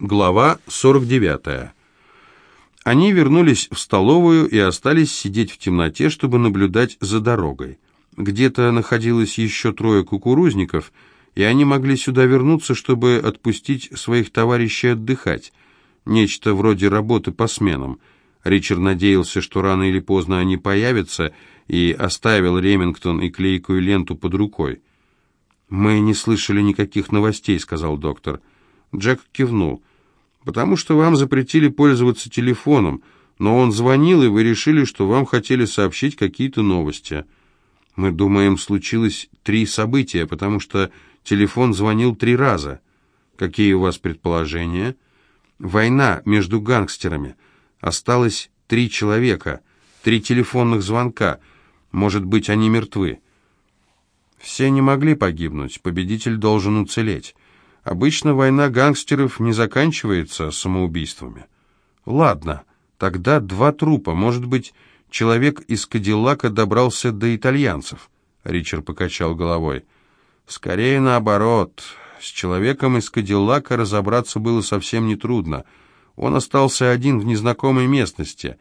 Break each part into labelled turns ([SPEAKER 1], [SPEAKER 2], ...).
[SPEAKER 1] Глава 49. Они вернулись в столовую и остались сидеть в темноте, чтобы наблюдать за дорогой. Где-то находилось еще трое кукурузников, и они могли сюда вернуться, чтобы отпустить своих товарищей отдыхать. Нечто вроде работы по сменам. Ричард надеялся, что рано или поздно они появятся, и оставил Ремингтон и клейкую ленту под рукой. «Мы не слышали никаких новостей», — сказал доктор. Джек кивнул потому что вам запретили пользоваться телефоном, но он звонил, и вы решили, что вам хотели сообщить какие-то новости. Мы думаем, случилось три события, потому что телефон звонил три раза. Какие у вас предположения? Война между гангстерами. Осталось три человека, три телефонных звонка. Может быть, они мертвы. Все не могли погибнуть, победитель должен уцелеть. Обычно война гангстеров не заканчивается самоубийствами. Ладно, тогда два трупа. Может быть, человек из Кадиллака добрался до итальянцев? Ричард покачал головой. Скорее наоборот. С человеком из Кадиллака разобраться было совсем нетрудно. Он остался один в незнакомой местности.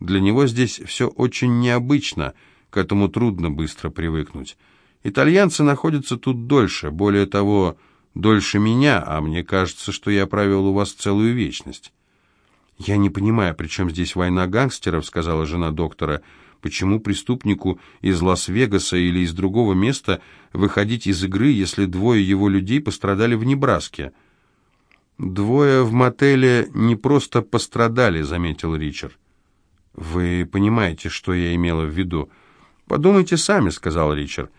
[SPEAKER 1] Для него здесь все очень необычно, к этому трудно быстро привыкнуть. Итальянцы находятся тут дольше, более того дольше меня, а мне кажется, что я провел у вас целую вечность». «Я не понимаю, при чем здесь война гангстеров», — сказала жена доктора. «Почему преступнику из Лас-Вегаса или из другого места выходить из игры, если двое его людей пострадали в Небраске?» «Двое в мотеле не просто пострадали», — заметил Ричард. «Вы понимаете, что я имела в виду?» «Подумайте сами», — сказал Ричард.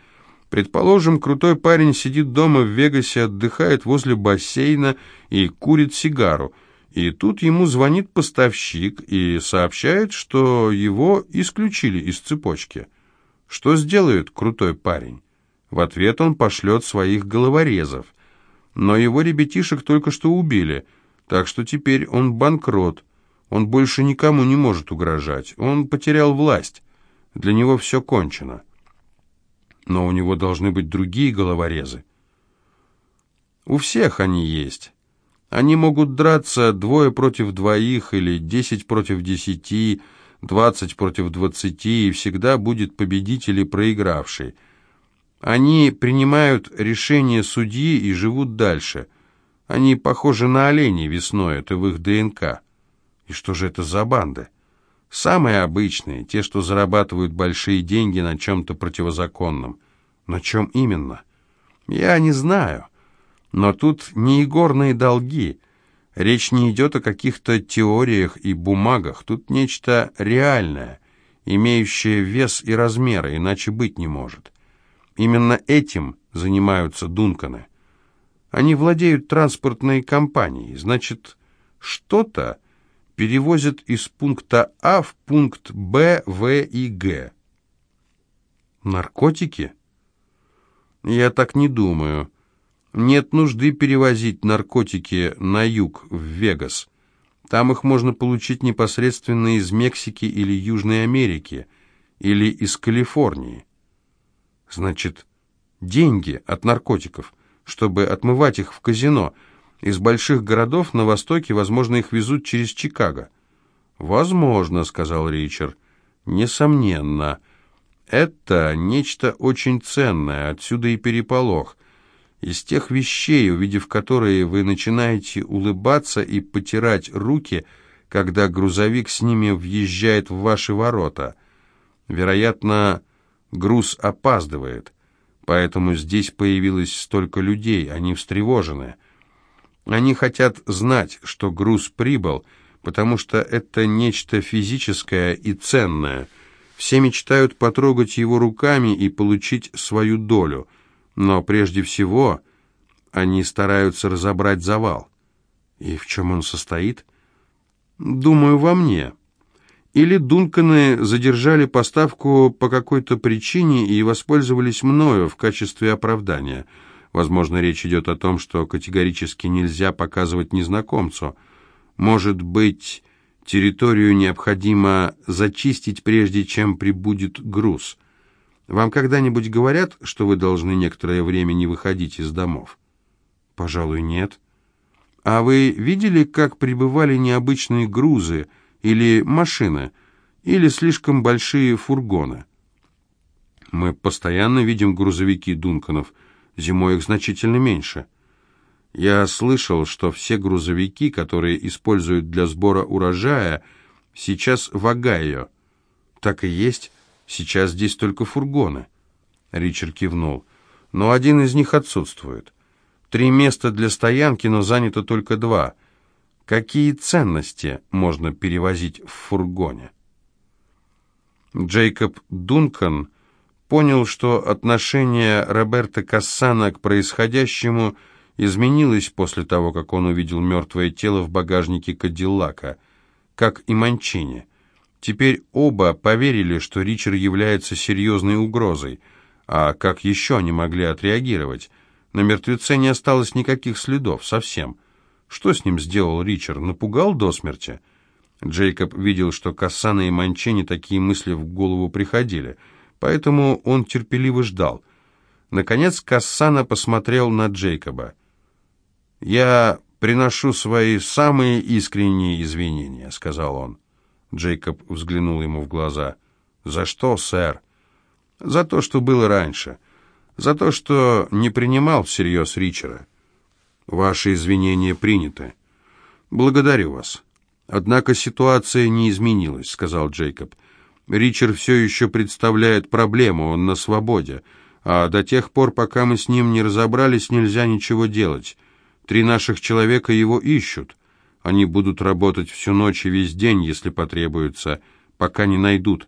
[SPEAKER 1] Предположим, крутой парень сидит дома в Вегасе, отдыхает возле бассейна и курит сигару. И тут ему звонит поставщик и сообщает, что его исключили из цепочки. Что сделает крутой парень? В ответ он пошлет своих головорезов. Но его ребятишек только что убили, так что теперь он банкрот. Он больше никому не может угрожать. Он потерял власть. Для него все кончено но у него должны быть другие головорезы. У всех они есть. Они могут драться двое против двоих или десять против десяти, двадцать против двадцати, и всегда будет победитель и проигравший. Они принимают решения судьи и живут дальше. Они похожи на оленей весной, это в их ДНК. И что же это за банды? Самые обычные, те, что зарабатывают большие деньги на чем-то противозаконном. На чем именно? Я не знаю. Но тут не игорные долги. Речь не идет о каких-то теориях и бумагах. Тут нечто реальное, имеющее вес и размеры, иначе быть не может. Именно этим занимаются Дунканы. Они владеют транспортной компанией, значит, что-то перевозят из пункта А в пункт Б, В и Г. Наркотики? Я так не думаю. Нет нужды перевозить наркотики на юг, в Вегас. Там их можно получить непосредственно из Мексики или Южной Америки, или из Калифорнии. Значит, деньги от наркотиков, чтобы отмывать их в казино. Из больших городов на востоке, возможно, их везут через Чикаго. «Возможно», — сказал Ричард. «Несомненно». Это нечто очень ценное, отсюда и переполох. Из тех вещей, увидев которые вы начинаете улыбаться и потирать руки, когда грузовик с ними въезжает в ваши ворота. Вероятно, груз опаздывает, поэтому здесь появилось столько людей, они встревожены. Они хотят знать, что груз прибыл, потому что это нечто физическое и ценное – все мечтают потрогать его руками и получить свою долю, но прежде всего они стараются разобрать завал. И в чем он состоит? Думаю, во мне. Или Дунканы задержали поставку по какой-то причине и воспользовались мною в качестве оправдания. Возможно, речь идет о том, что категорически нельзя показывать незнакомцу. Может быть, Территорию необходимо зачистить, прежде чем прибудет груз. Вам когда-нибудь говорят, что вы должны некоторое время не выходить из домов? Пожалуй, нет. А вы видели, как прибывали необычные грузы или машины, или слишком большие фургоны? Мы постоянно видим грузовики Дунканов, зимой их значительно меньше. Я слышал, что все грузовики, которые используют для сбора урожая, сейчас в Огайо. Так и есть, сейчас здесь только фургоны. Ричард кивнул. Но один из них отсутствует. Три места для стоянки, но занято только два. Какие ценности можно перевозить в фургоне? Джейкоб Дункан понял, что отношение Роберта Кассана к происходящему – изменилась после того, как он увидел мертвое тело в багажнике Кадиллака, как и Манчини. Теперь оба поверили, что Ричард является серьезной угрозой, а как еще они могли отреагировать? На мертвеце не осталось никаких следов, совсем. Что с ним сделал Ричард? Напугал до смерти? Джейкоб видел, что Кассана и Манчини такие мысли в голову приходили, поэтому он терпеливо ждал. Наконец Кассана посмотрел на Джейкоба. «Я приношу свои самые искренние извинения», — сказал он. Джейкоб взглянул ему в глаза. «За что, сэр?» «За то, что было раньше. За то, что не принимал всерьез Ричера. Ваши извинения приняты. Благодарю вас. Однако ситуация не изменилась», — сказал Джейкоб. «Ричард все еще представляет проблему, он на свободе. А до тех пор, пока мы с ним не разобрались, нельзя ничего делать». Три наших человека его ищут. Они будут работать всю ночь и весь день, если потребуется, пока не найдут.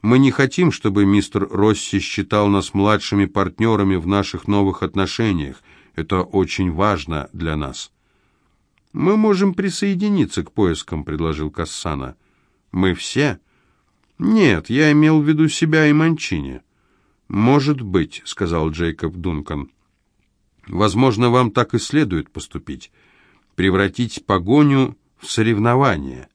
[SPEAKER 1] Мы не хотим, чтобы мистер Росси считал нас младшими партнерами в наших новых отношениях. Это очень важно для нас. Мы можем присоединиться к поискам, предложил Кассана. Мы все? Нет, я имел в виду себя и Манчини. Может быть, сказал Джейкоб Дункан. Возможно, вам так и следует поступить. Превратить погоню в соревнование.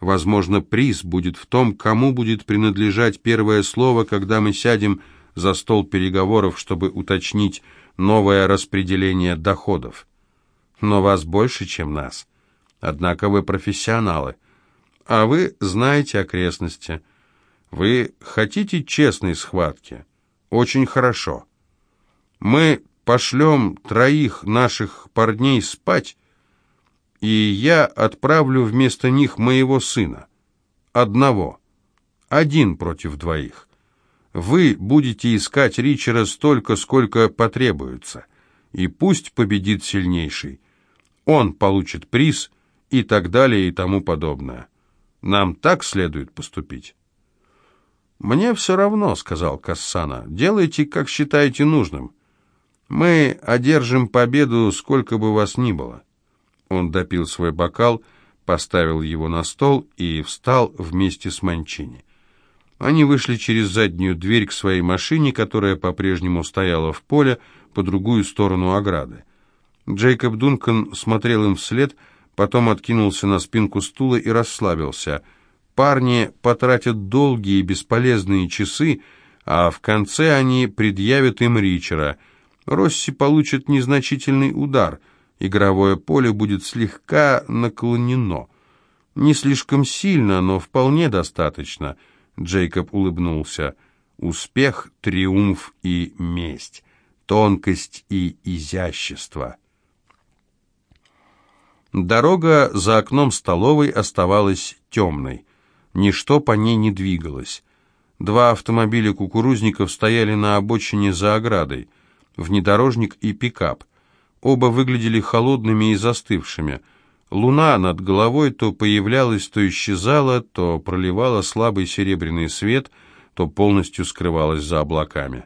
[SPEAKER 1] Возможно, приз будет в том, кому будет принадлежать первое слово, когда мы сядем за стол переговоров, чтобы уточнить новое распределение доходов. Но вас больше, чем нас. Однако вы профессионалы. А вы знаете окрестности. Вы хотите честной схватки? Очень хорошо. Мы пошлем троих наших парней спать, и я отправлю вместо них моего сына. Одного. Один против двоих. Вы будете искать Ричера столько, сколько потребуется, и пусть победит сильнейший. Он получит приз и так далее и тому подобное. Нам так следует поступить. «Мне все равно», — сказал Кассана. «Делайте, как считаете нужным». Мы одержим победу, сколько бы вас ни было. Он допил свой бокал, поставил его на стол и встал вместе с Манчини. Они вышли через заднюю дверь к своей машине, которая по-прежнему стояла в поле по другую сторону ограды. Джейкоб Дункан смотрел им вслед, потом откинулся на спинку стула и расслабился. Парни потратят долгие бесполезные часы, а в конце они предъявят им Ричера — Росси получит незначительный удар. Игровое поле будет слегка наклонено. Не слишком сильно, но вполне достаточно. Джейкоб улыбнулся. Успех, триумф и месть. Тонкость и изящество. Дорога за окном столовой оставалась темной. Ничто по ней не двигалось. Два автомобиля кукурузников стояли на обочине за оградой внедорожник и пикап. Оба выглядели холодными и застывшими. Луна над головой то появлялась, то исчезала, то проливала слабый серебряный свет, то полностью скрывалась за облаками.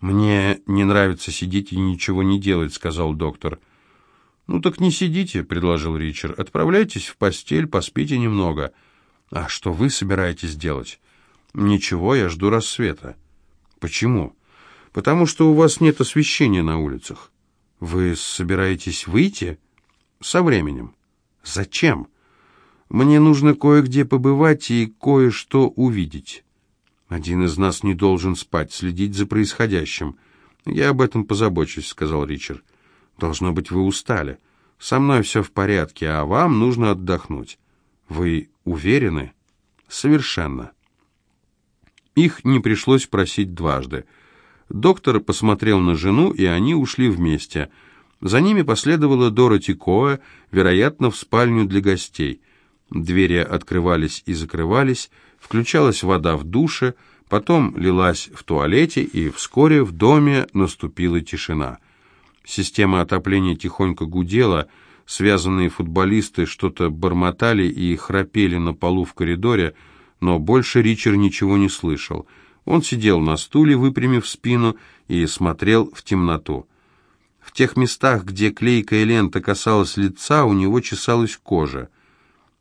[SPEAKER 1] «Мне не нравится сидеть и ничего не делать», — сказал доктор. «Ну так не сидите», — предложил Ричард. «Отправляйтесь в постель, поспите немного». «А что вы собираетесь делать?» «Ничего, я жду рассвета». «Почему?» потому что у вас нет освещения на улицах. Вы собираетесь выйти? Со временем. Зачем? Мне нужно кое-где побывать и кое-что увидеть. Один из нас не должен спать, следить за происходящим. Я об этом позабочусь, сказал Ричард. Должно быть, вы устали. Со мной все в порядке, а вам нужно отдохнуть. Вы уверены? Совершенно. Их не пришлось просить дважды. Доктор посмотрел на жену, и они ушли вместе. За ними последовала Дороти Коэ, вероятно, в спальню для гостей. Двери открывались и закрывались, включалась вода в душе, потом лилась в туалете, и вскоре в доме наступила тишина. Система отопления тихонько гудела, связанные футболисты что-то бормотали и храпели на полу в коридоре, но больше Ричард ничего не слышал. Он сидел на стуле, выпрямив спину, и смотрел в темноту. В тех местах, где клейкая лента касалась лица, у него чесалась кожа.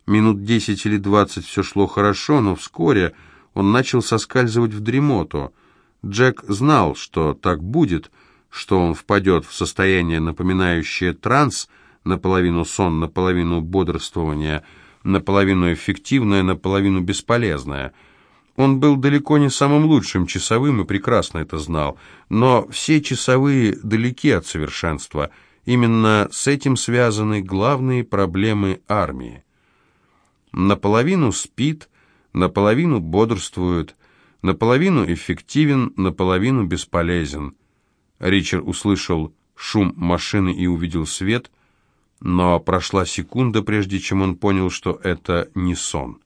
[SPEAKER 1] Минут десять или двадцать все шло хорошо, но вскоре он начал соскальзывать в дремоту. Джек знал, что так будет, что он впадет в состояние, напоминающее транс, наполовину сон, наполовину бодрствование, наполовину эффективное, наполовину бесполезное. Он был далеко не самым лучшим часовым и прекрасно это знал, но все часовые далеки от совершенства. Именно с этим связаны главные проблемы армии. Наполовину спит, наполовину бодрствует, наполовину эффективен, наполовину бесполезен. Ричард услышал шум машины и увидел свет, но прошла секунда, прежде чем он понял, что это не сон.